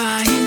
to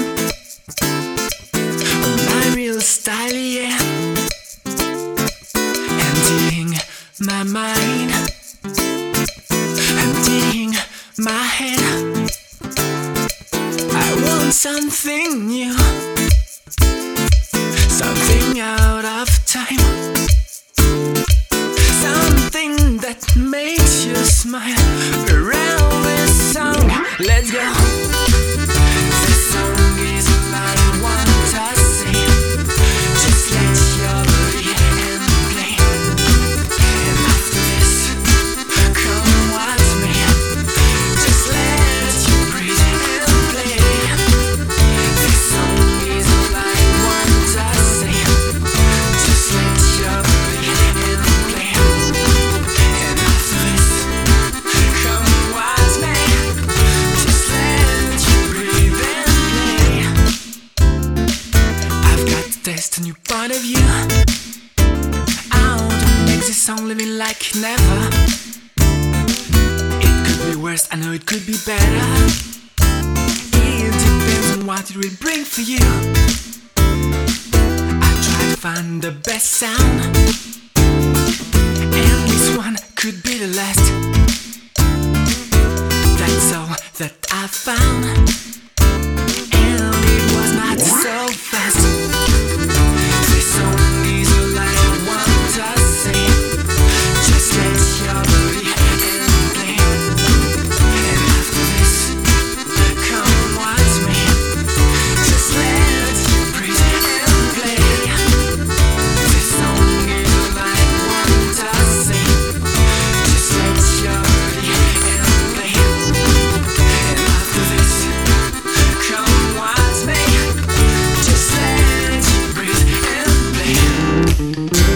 and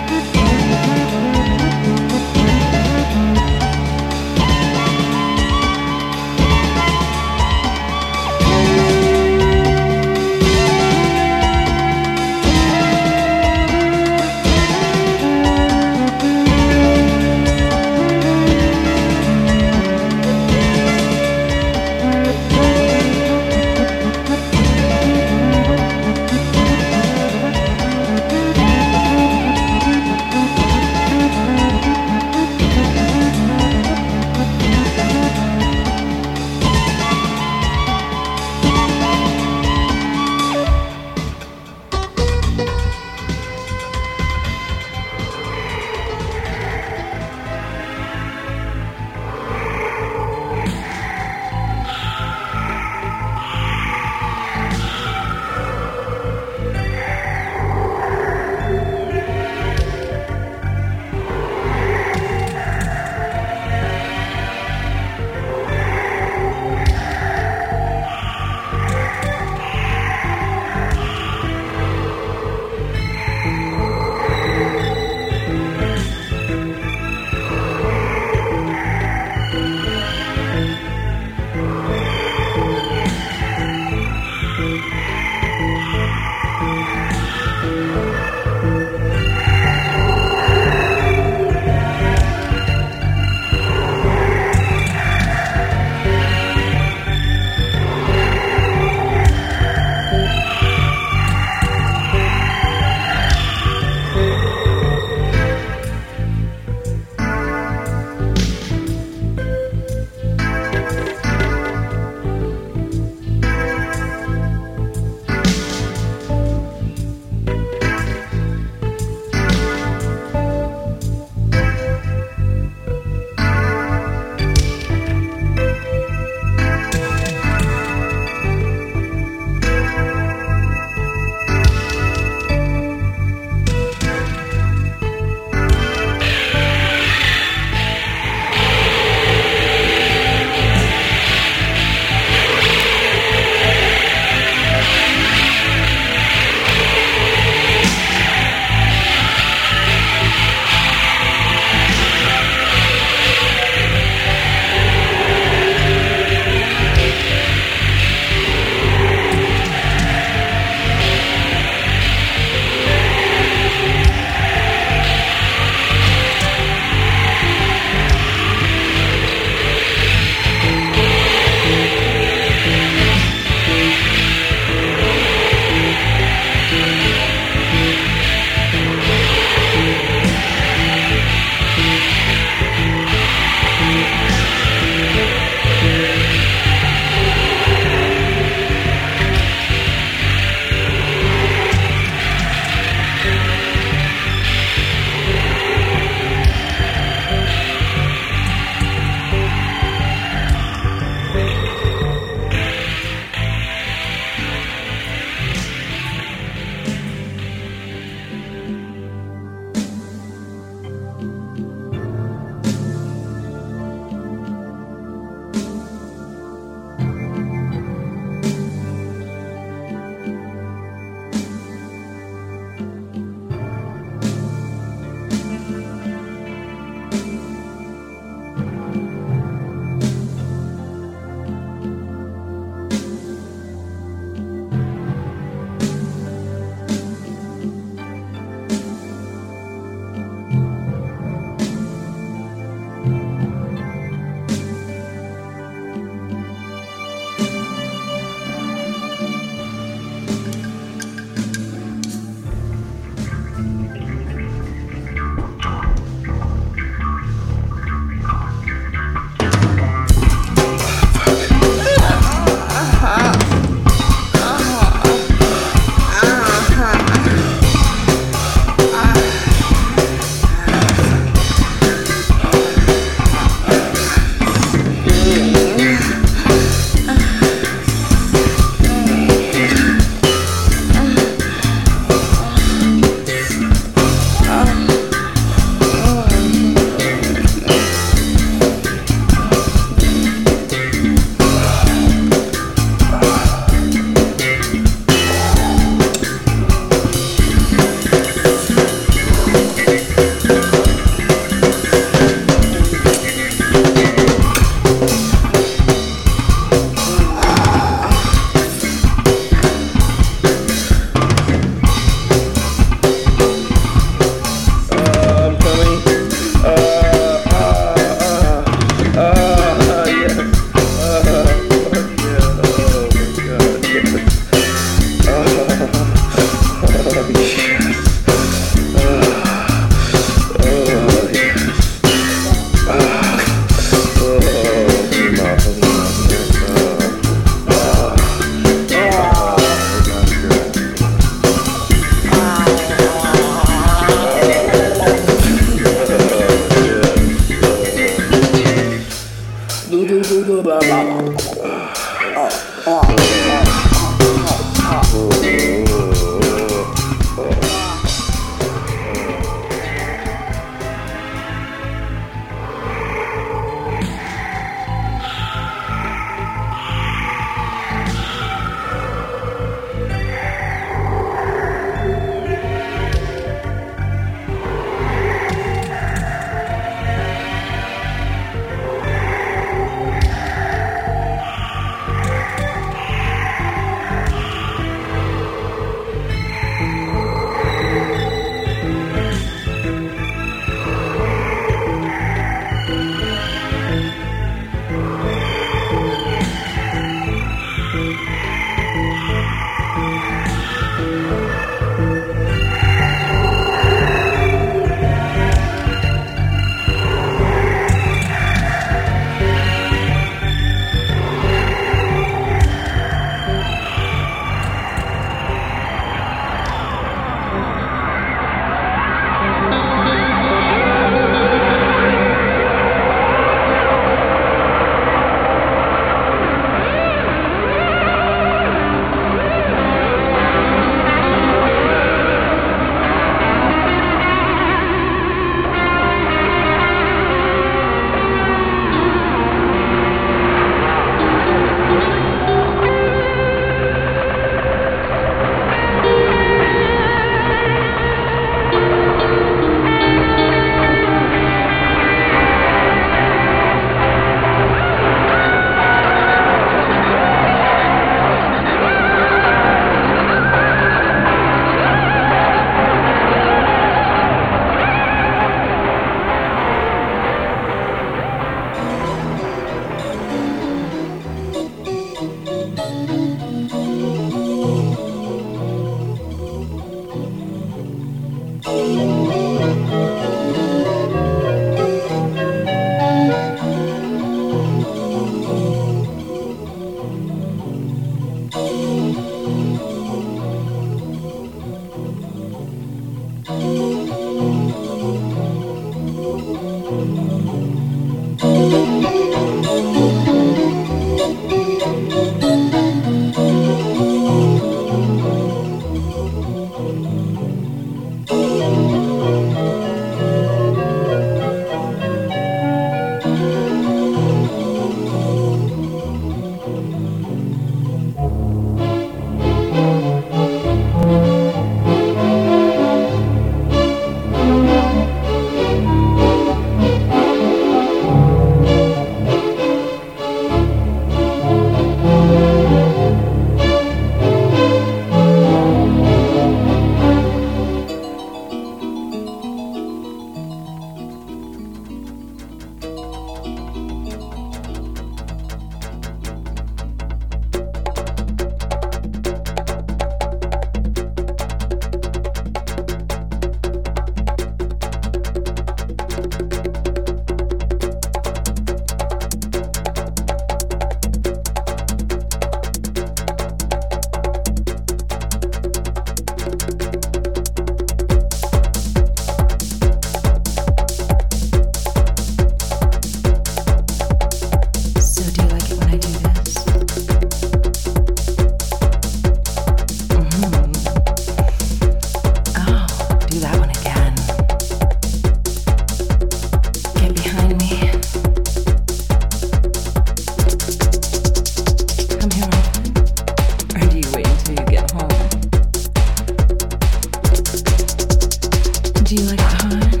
Do you like it heart?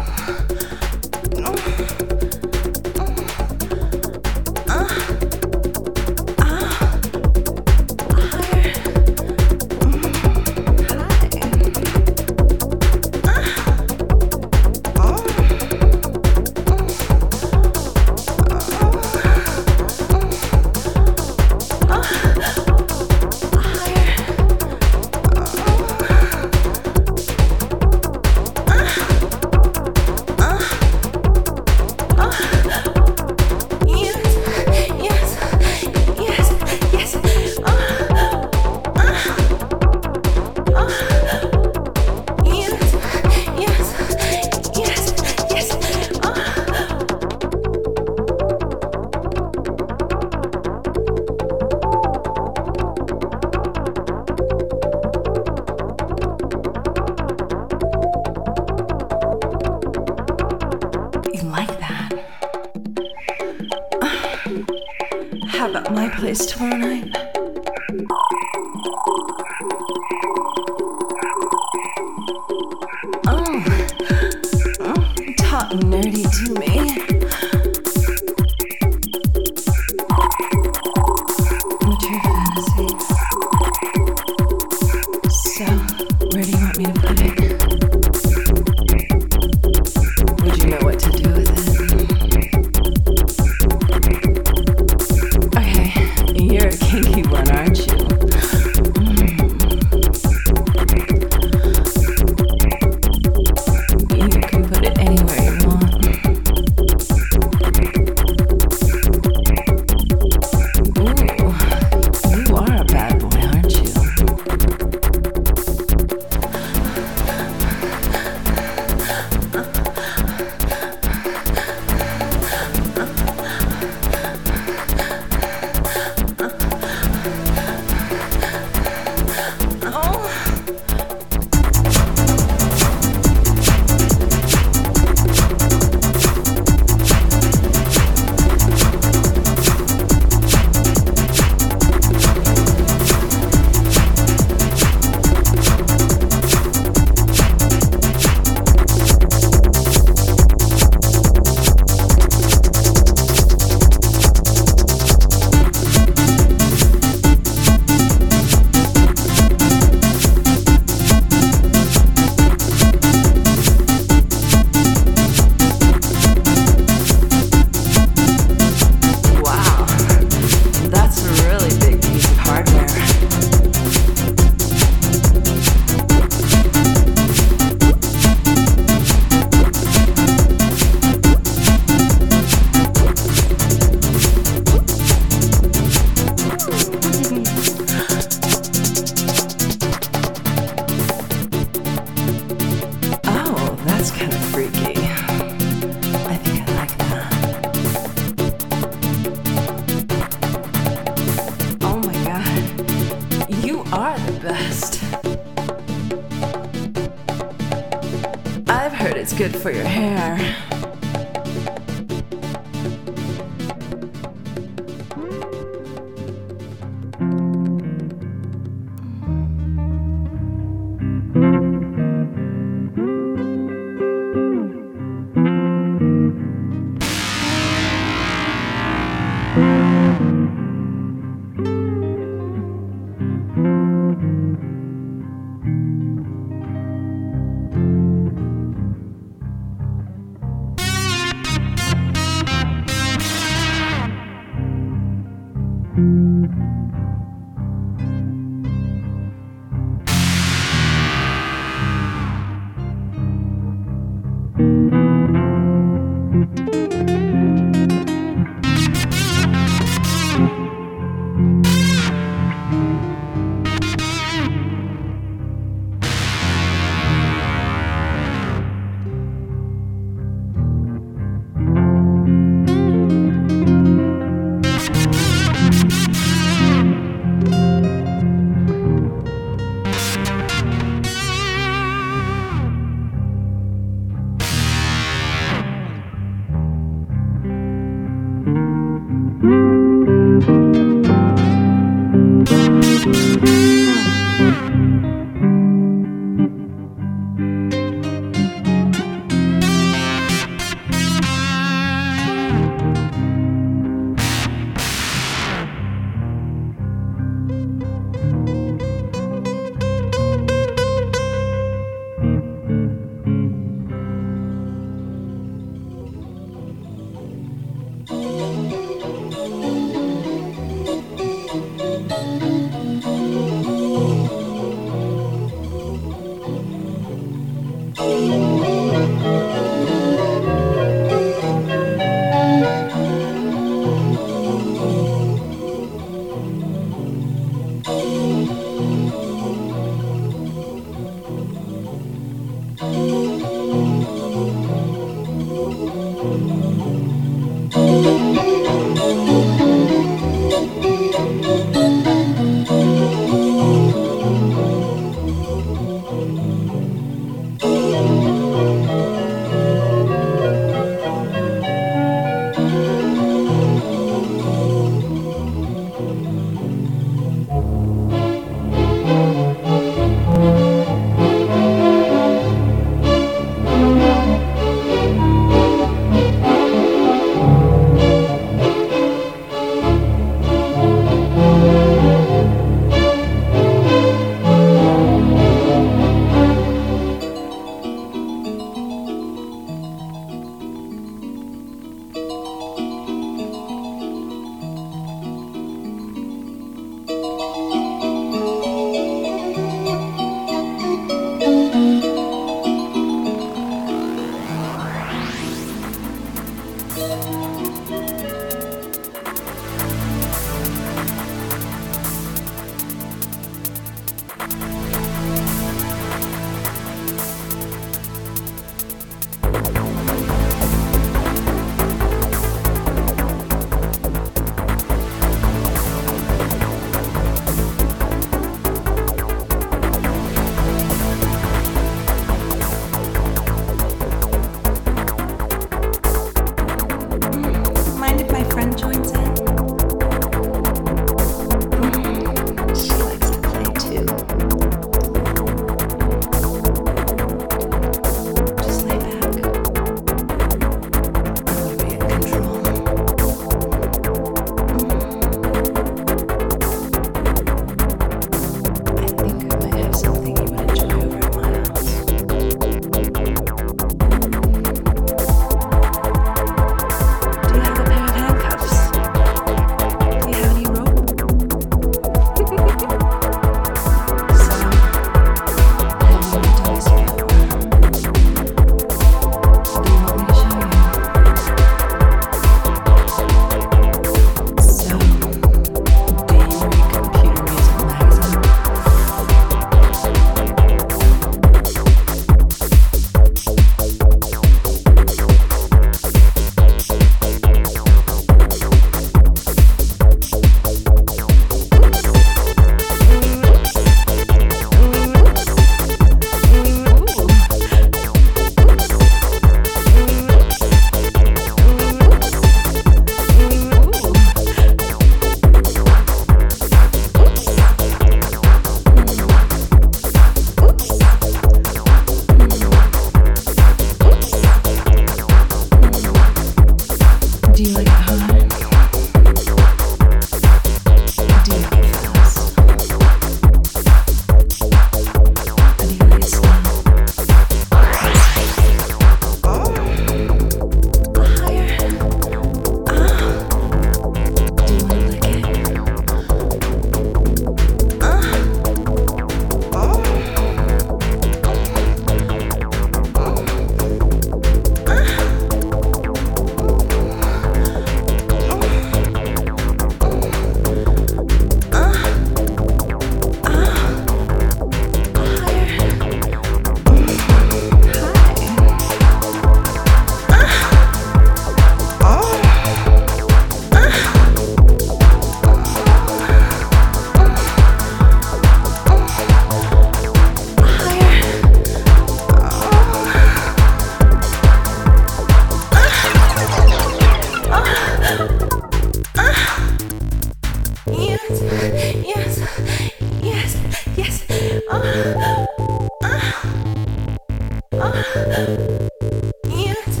Yes,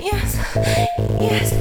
yes, yes,